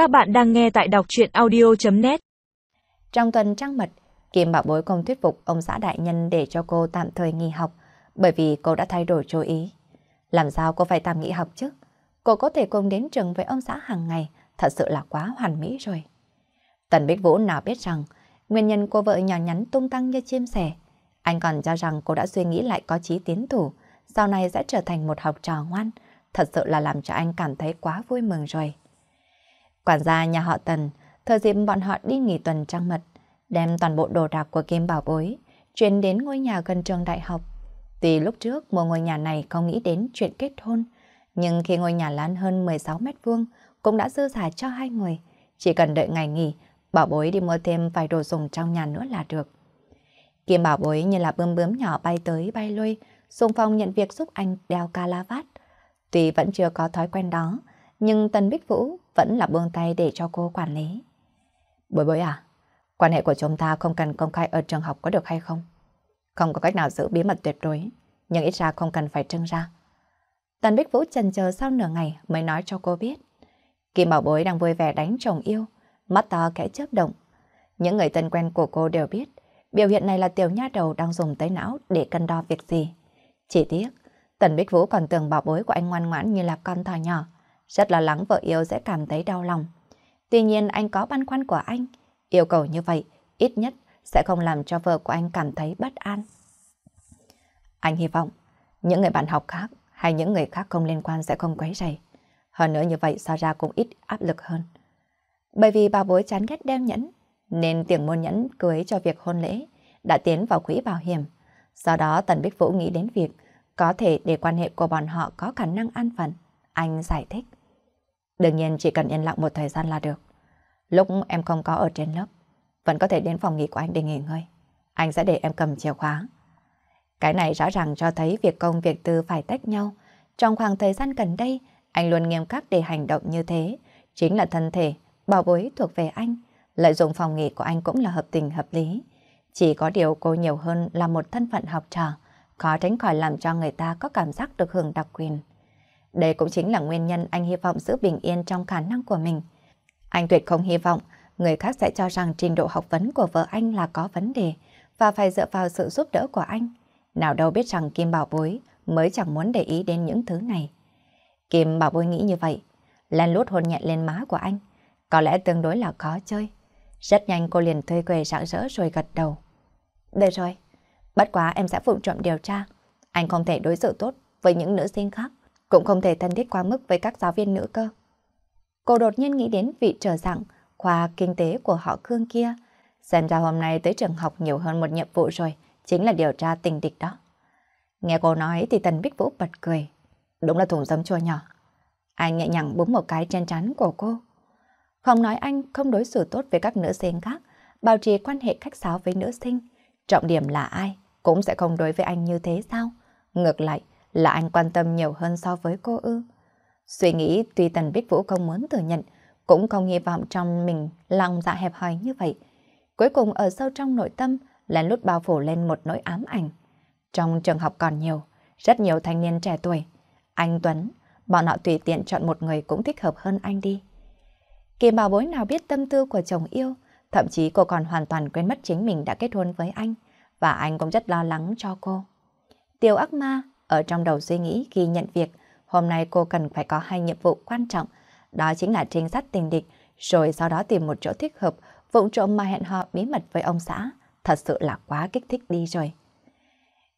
Các bạn đang nghe tại đọc truyện audio.net Trong tuần trăng mật, Kim Bảo Bối không thuyết phục ông xã đại nhân để cho cô tạm thời nghỉ học bởi vì cô đã thay đổi chú ý. Làm sao cô phải tạm nghỉ học chứ? Cô có thể cùng đến trường với ông xã hàng ngày, thật sự là quá hoàn mỹ rồi. Tần Bích Vũ nào biết rằng nguyên nhân cô vợ nhỏ nhắn tung tăng như chim sẻ. Anh còn cho rằng cô đã suy nghĩ lại có chí tiến thủ, sau này sẽ trở thành một học trò ngoan. Thật sự là làm cho anh cảm thấy quá vui mừng rồi. Quản gia nhà họ Tần, thời dịp bọn họ đi nghỉ tuần trăng mật, đem toàn bộ đồ đạc của Kim Bảo Bối, chuyển đến ngôi nhà gần trường đại học. Tuy lúc trước mua ngôi nhà này không nghĩ đến chuyện kết hôn, nhưng khi ngôi nhà lớn hơn 16 mét vuông cũng đã dư giả cho hai người. Chỉ cần đợi ngày nghỉ, Bảo Bối đi mua thêm vài đồ dùng trong nhà nữa là được. Kim Bảo Bối như là bướm bướm nhỏ bay tới bay lui, xung phong nhận việc giúp anh đeo ca la vát. Tuy vẫn chưa có thói quen đó, nhưng Tần Bích Vũ vẫn là buông tay để cho cô quản lý. Bối bối à, quan hệ của chúng ta không cần công khai ở trường học có được hay không? Không có cách nào giữ bí mật tuyệt đối, nhưng ít ra không cần phải trưng ra. Tần Bích Vũ chần chờ sau nửa ngày mới nói cho cô biết. Kim Bảo Bối đang vui vẻ đánh chồng yêu, mắt to kẽ chớp động. Những người thân quen của cô đều biết, biểu hiện này là tiểu nha đầu đang dùng tới não để cân đo việc gì. Chỉ tiếc, Tần Bích Vũ còn tưởng bảo bối của anh ngoan ngoãn như là con thỏ nhỏ, rất lo lắng vợ yêu sẽ cảm thấy đau lòng. Tuy nhiên anh có băn khoăn của anh, yêu cầu như vậy ít nhất sẽ không làm cho vợ của anh cảm thấy bất an. Anh hy vọng những người bạn học khác hay những người khác không liên quan sẽ không quấy rầy. Hơn nữa như vậy so ra cũng ít áp lực hơn. Bởi vì bà bối chán ghét đeo nhẫn, nên tiền mua nhẫn cưới cho việc hôn lễ đã tiến vào quỹ bảo hiểm. Do đó Tần Bích Vũ nghĩ đến việc có thể để quan hệ của bọn họ có khả năng an phận. Anh giải thích. Đương nhiên chỉ cần yên lặng một thời gian là được. Lúc em không có ở trên lớp, vẫn có thể đến phòng nghỉ của anh để nghỉ ngơi. Anh sẽ để em cầm chìa khóa. Cái này rõ ràng cho thấy việc công việc tư phải tách nhau. Trong khoảng thời gian gần đây, anh luôn nghiêm khắc để hành động như thế. Chính là thân thể, bảo bối thuộc về anh. Lợi dụng phòng nghỉ của anh cũng là hợp tình hợp lý. Chỉ có điều cô nhiều hơn là một thân phận học trò, khó tránh khỏi làm cho người ta có cảm giác được hưởng đặc quyền. Đây cũng chính là nguyên nhân anh hy vọng giữ bình yên trong khả năng của mình. Anh tuyệt không hy vọng người khác sẽ cho rằng trình độ học vấn của vợ anh là có vấn đề và phải dựa vào sự giúp đỡ của anh. Nào đâu biết rằng Kim Bảo Bối mới chẳng muốn để ý đến những thứ này. Kim Bảo Bối nghĩ như vậy, len lút hôn nhẹ lên má của anh. Có lẽ tương đối là khó chơi. Rất nhanh cô liền thuê quề rạng rỡ rồi gật đầu. Được rồi, bất quá em sẽ phụ trộm điều tra. Anh không thể đối xử tốt với những nữ sinh khác, cũng không thể thân thiết quá mức với các giáo viên nữ cơ. Cô đột nhiên nghĩ đến vị trở giảng khoa kinh tế của họ Khương kia. Xem ra hôm nay tới trường học nhiều hơn một nhiệm vụ rồi, chính là điều tra tình địch đó. Nghe cô nói thì Tần Bích Vũ bật cười. Đúng là thùng giấm chua nhỏ. Anh nhẹ nhàng búng một cái trên trán của cô. Không nói anh không đối xử tốt với các nữ sinh khác, bảo trì quan hệ khách sáo với nữ sinh. Trọng điểm là ai, cũng sẽ không đối với anh như thế sao? Ngược lại, là anh quan tâm nhiều hơn so với cô ư. Suy nghĩ tuy Tần Bích Vũ không muốn thừa nhận, cũng không hy vọng trong mình lòng dạ hẹp hòi như vậy. Cuối cùng ở sâu trong nội tâm, lén lút bao phủ lên một nỗi ám ảnh. Trong trường học còn nhiều, rất nhiều thanh niên trẻ tuổi. Anh Tuấn, bọn họ tùy tiện chọn một người cũng thích hợp hơn anh đi. Kỳ bảo bối nào biết tâm tư của chồng yêu, thậm chí cô còn hoàn toàn quên mất chính mình đã kết hôn với anh, và anh cũng rất lo lắng cho cô. Tiêu ác ma ở trong đầu suy nghĩ khi nhận việc, hôm nay cô cần phải có hai nhiệm vụ quan trọng, đó chính là trinh sát tình địch, rồi sau đó tìm một chỗ thích hợp, vụng trộm mà hẹn hò bí mật với ông xã. Thật sự là quá kích thích đi rồi.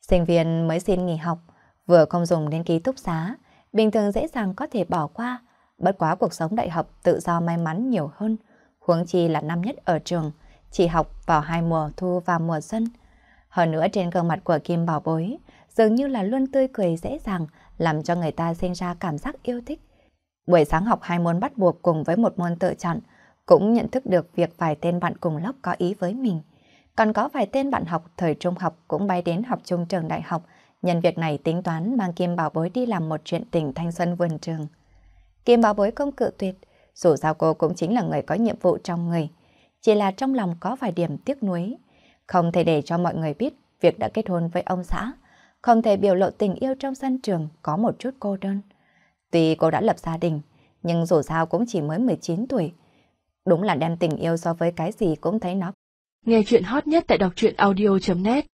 Sinh viên mới xin nghỉ học, vừa không dùng đến ký túc xá, bình thường dễ dàng có thể bỏ qua, Bất quá cuộc sống đại học tự do may mắn nhiều hơn, huống chi là năm nhất ở trường, chỉ học vào hai mùa thu và mùa xuân. Hơn nữa trên gương mặt của Kim Bảo Bối, dường như là luôn tươi cười dễ dàng, làm cho người ta sinh ra cảm giác yêu thích. Buổi sáng học hai môn bắt buộc cùng với một môn tự chọn, cũng nhận thức được việc vài tên bạn cùng lớp có ý với mình. Còn có vài tên bạn học thời trung học cũng bay đến học chung trường đại học, nhân việc này tính toán mang Kim Bảo Bối đi làm một chuyện tình thanh xuân vườn trường. Kim Bảo Bối không cự tuyệt, dù sao cô cũng chính là người có nhiệm vụ trong người. Chỉ là trong lòng có vài điểm tiếc nuối. Không thể để cho mọi người biết việc đã kết hôn với ông xã. Không thể biểu lộ tình yêu trong sân trường có một chút cô đơn. Tuy cô đã lập gia đình, nhưng dù sao cũng chỉ mới 19 tuổi. Đúng là đem tình yêu so với cái gì cũng thấy nó. Nghe chuyện hot nhất tại đọc truyện audio.net